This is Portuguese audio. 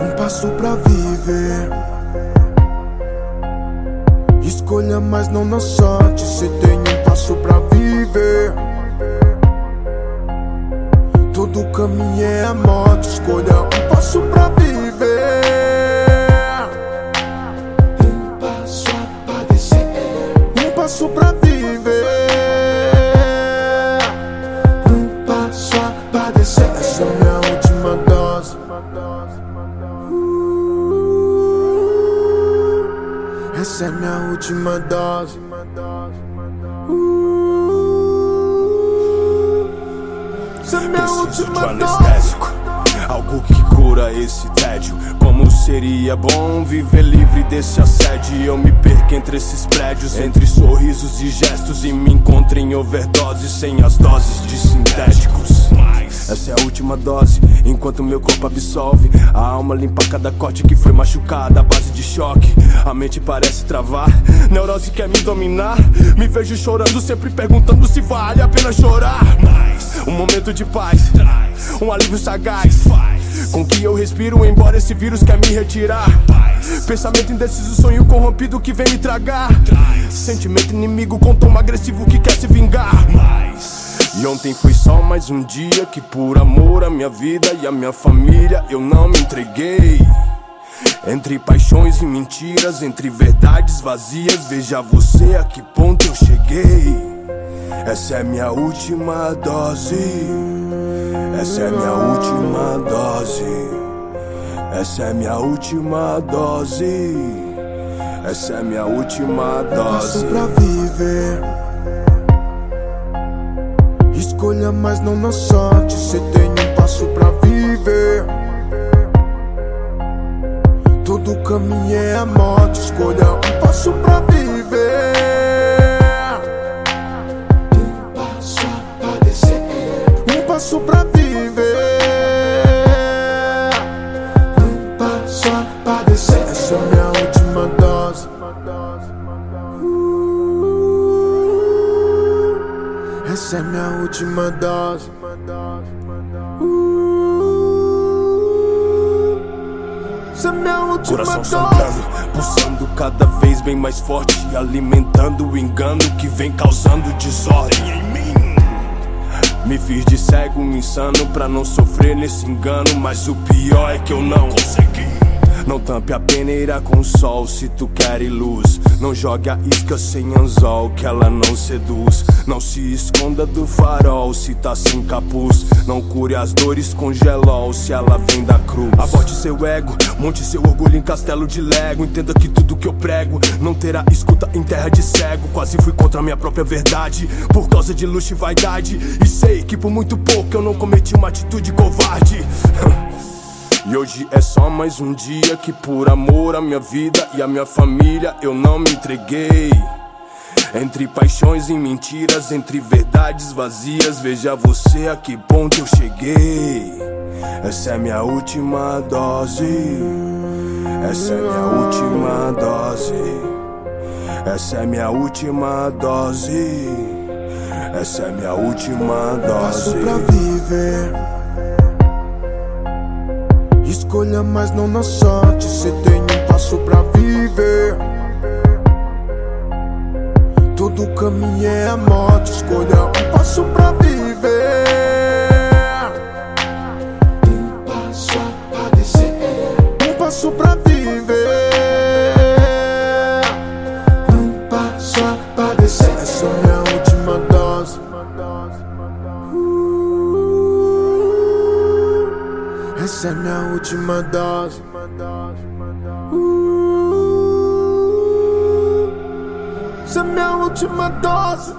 Um passo pra viver. Escolha, mas não na sorte. Se tem um passo pra viver. Todo caminho é a morte. Escolha um passo. Essa é minha última dose. Uh, Essa é minha Preciso de última um dose. anestésico, algo que cura esse tédio. Como seria bom viver livre desse assédio? Eu me perco entre esses prédios, entre sorrisos e gestos, e me encontro em overdose sem as doses de sintéticos. Essa é a última dose, enquanto meu corpo absolve. A alma limpa cada corte que foi machucada à base de choque. A mente parece travar, neurose quer me dominar. Me vejo chorando, sempre perguntando se vale a pena chorar. Um momento de paz, um alívio sagaz. Com que eu respiro, embora esse vírus quer me retirar. Pensamento indeciso, sonho corrompido que vem me tragar. Sentimento inimigo com tom agressivo que quer se vingar. E ontem foi só mais um dia que, por amor à minha vida e à minha família, eu não me entreguei. Entre paixões e mentiras, entre verdades vazias, veja você a que ponto eu cheguei. Essa é minha última dose. Essa é minha última dose. Essa é minha última dose. Essa é minha última passo dose. pra viver. Escolha, mas não na sorte. Cê tem um passo pra viver. Todo caminho é a morte. Escolha um passo pra viver. Um passo a padecer. Um passo pra viver. Essa é minha última dose. Uh, Essa é minha última Coração dose. sangrando, pulsando cada vez bem mais forte, alimentando o engano que vem causando desordem em mim. Me fiz de cego, insano pra não sofrer nesse engano, mas o pior é que eu não consegui. Não tampe a peneira com sol se tu quer luz. Não jogue a isca sem anzol que ela não seduz. Não se esconda do farol se tá sem capuz. Não cure as dores com gelol se ela vem da cruz. Aborte seu ego, monte seu orgulho em castelo de lego. Entenda que tudo que eu prego não terá escuta em terra de cego. Quase fui contra minha própria verdade por causa de luxo e vaidade. E sei que por muito pouco eu não cometi uma atitude covarde. E hoje é só mais um dia que, por amor à minha vida e à minha família, eu não me entreguei. Entre paixões e mentiras, entre verdades vazias, veja você a que ponto eu cheguei. Essa é minha última dose. Essa é minha última dose. Essa é minha última dose. Essa é minha última Passo dose. pra viver. Escolha, mas não na sorte. Cê tem um passo pra viver. Todo caminho é a morte. Escolha um passo pra viver. Essa é minha última dose. Uh, Essa é minha última dose.